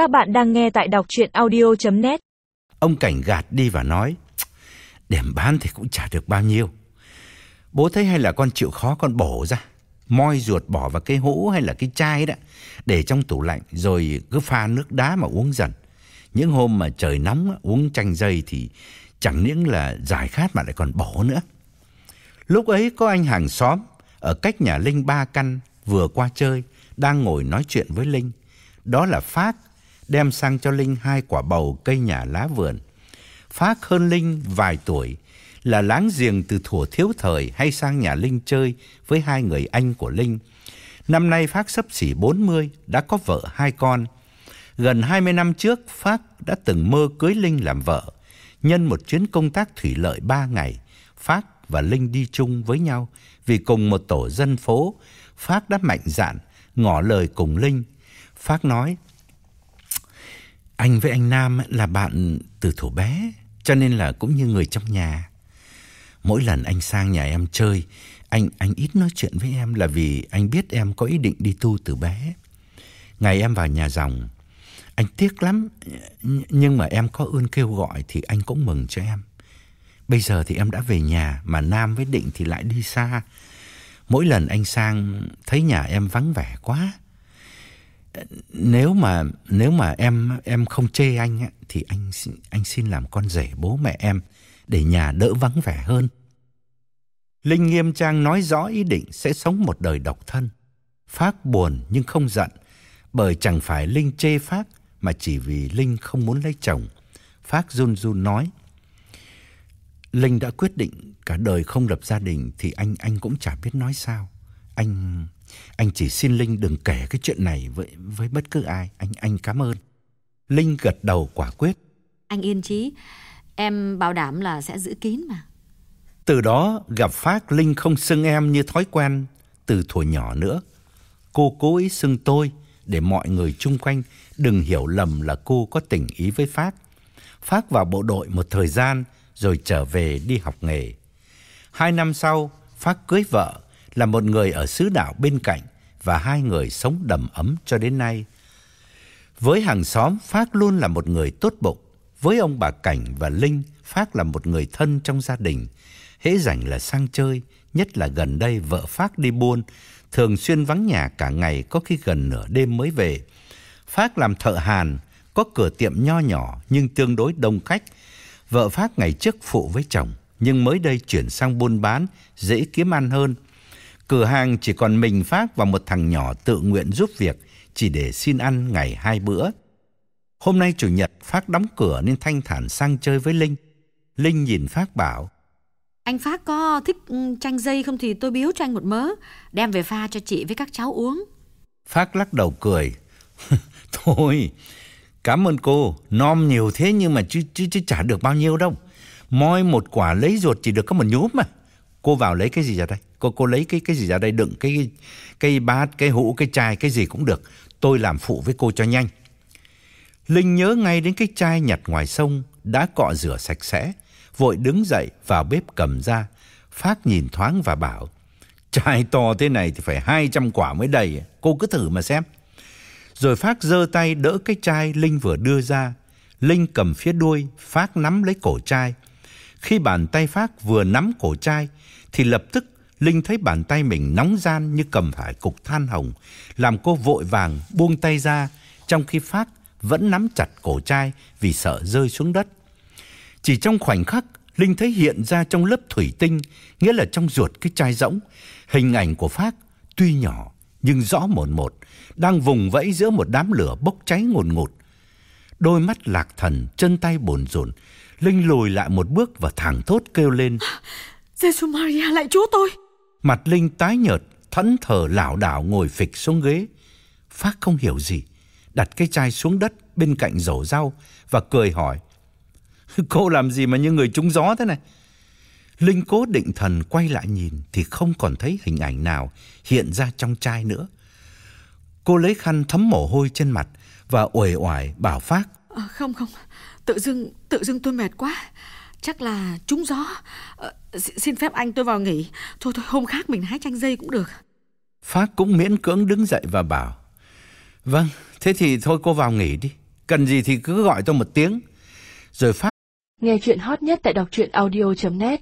Các bạn đang nghe tại đọc chuyện audio.net Ông Cảnh gạt đi và nói Đem bán thì cũng chả được bao nhiêu. Bố thấy hay là con chịu khó con bổ ra, Moi ruột bỏ vào cái hũ hay là cái chai đó, Để trong tủ lạnh Rồi cứ pha nước đá mà uống dần. Những hôm mà trời nóng uống chanh dây Thì chẳng những là giải khát mà lại còn bổ nữa. Lúc ấy có anh hàng xóm Ở cách nhà Linh ba căn Vừa qua chơi, Đang ngồi nói chuyện với Linh. Đó là Phát Đem sang cho Linh hai quả bầu cây nhà lá vườn. Phát hơn Linh vài tuổi Là láng giềng từ thuở thiếu thời Hay sang nhà Linh chơi Với hai người anh của Linh. Năm nay Phát sắp xỉ 40 Đã có vợ hai con. Gần 20 năm trước Phát đã từng mơ cưới Linh làm vợ. Nhân một chuyến công tác thủy lợi 3 ngày Phát và Linh đi chung với nhau. Vì cùng một tổ dân phố, Phác đã mạnh dạn ngỏ lời cùng Linh. Phác nói: "Anh với anh Nam là bạn từ thủ bé, cho nên là cũng như người trong nhà. Mỗi lần anh sang nhà em chơi, anh anh ít nói chuyện với em là vì anh biết em có ý định đi tu từ bé. Ngày em vào nhà dòng, anh tiếc lắm, nhưng mà em có ơn kêu gọi thì anh cũng mừng cho em. Bây giờ thì em đã về nhà mà Nam với Định thì lại đi xa. Mỗi lần anh sang thấy nhà em vắng vẻ quá. Nếu mà nếu mà em em không chê anh thì anh anh xin làm con rể bố mẹ em để nhà đỡ vắng vẻ hơn. Linh nghiêm trang nói rõ ý định sẽ sống một đời độc thân. Phác buồn nhưng không giận, bởi chẳng phải Linh chê Phác mà chỉ vì Linh không muốn lấy chồng. Phác run run nói: Linh đã quyết định cả đời không lập gia đình thì anh anh cũng chả biết nói sao. Anh anh chỉ xin Linh đừng kể cái chuyện này với với bất cứ ai, anh anh cảm ơn. Linh gật đầu quả quyết. Anh yên chí, em bảo đảm là sẽ giữ kín mà. Từ đó gặp Phát Linh không xưng em như thói quen từ thuở nhỏ nữa. Cô cố ý xưng tôi để mọi người chung quanh đừng hiểu lầm là cô có tình ý với Phát. Phát vào bộ đội một thời gian rồi trở về đi học nghề. Hai năm sau, Phát cưới vợ là một người ở xứ đảo bên cạnh và hai người sống đầm ấm cho đến nay. Với hàng xóm, Phát luôn là một người tốt bụng. Với ông bà Cảnh và Linh, Phát là một người thân trong gia đình. Hễ rảnh là sang chơi, nhất là gần đây vợ Phát đi buôn, thường xuyên vắng nhà cả ngày có khi gần nửa đêm mới về. Phát làm thợ hàn, có cửa tiệm nho nhỏ nhưng tương đối đông khách Vợ Phát ngày trước phụ với chồng, nhưng mới đây chuyển sang buôn bán, dễ kiếm ăn hơn. Cửa hàng chỉ còn mình Phát và một thằng nhỏ tự nguyện giúp việc, chỉ để xin ăn ngày hai bữa. Hôm nay chủ nhật Phát đóng cửa nên thanh thản sang chơi với Linh. Linh nhìn Phát bảo. Anh Phát có thích ừ, chanh dây không thì tôi biếu cho anh một mớ, đem về pha cho chị với các cháu uống. Phát lắc đầu cười. Thôi, Cảm ơn cô, nom nhiều thế nhưng mà chứ, chứ, chứ chả được bao nhiêu đâu. Moi một quả lấy ruột chỉ được có một nhúm mà. Cô vào lấy cái gì ra đây? Cô cô lấy cái cái gì ra đây đựng cái cái bát, cái hũ, cái chai, cái gì cũng được. Tôi làm phụ với cô cho nhanh. Linh nhớ ngay đến cái chai nhặt ngoài sông đã cọ rửa sạch sẽ, vội đứng dậy vào bếp cầm ra. Phát nhìn thoáng và bảo: "Chai to thế này thì phải 200 quả mới đầy, cô cứ thử mà xem." Rồi Phát giơ tay đỡ cái chai Linh vừa đưa ra. Linh cầm phía đuôi, Phát nắm lấy cổ chai. Khi bàn tay Phát vừa nắm cổ chai, thì lập tức Linh thấy bàn tay mình nóng gian như cầm phải cục than hồng, làm cô vội vàng buông tay ra, trong khi Phát vẫn nắm chặt cổ chai vì sợ rơi xuống đất. Chỉ trong khoảnh khắc, Linh thấy hiện ra trong lớp thủy tinh, nghĩa là trong ruột cái chai rỗng, hình ảnh của Phát tuy nhỏ nhưng rõ mồn một, đang vùng vẫy giữa một đám lửa bốc cháy ngùn ngụt. Đôi mắt lạc thần, chân tay bồn rộn, Linh lùi lại một bước và thẳng thốt kêu lên. giê Maria lại chúa tôi. Mặt Linh tái nhợt, thẫn thờ lảo đảo ngồi phịch xuống ghế. Phát không hiểu gì, đặt cái chai xuống đất bên cạnh rổ rau và cười hỏi. Cô làm gì mà như người trúng gió thế này? Linh cố định thần quay lại nhìn thì không còn thấy hình ảnh nào hiện ra trong chai nữa. Cô lấy khăn thấm mồ hôi trên mặt và uể oải bảo Phát. À, không không, tự dưng tự dưng tôi mệt quá. Chắc là trúng gió. À, xin phép anh tôi vào nghỉ. Thôi thôi hôm khác mình hái chanh dây cũng được. Phát cũng miễn cưỡng đứng dậy và bảo. Vâng, thế thì thôi cô vào nghỉ đi. Cần gì thì cứ gọi tôi một tiếng. Rồi phát Nghe chuyện hot nhất tại đọc truyện audio.net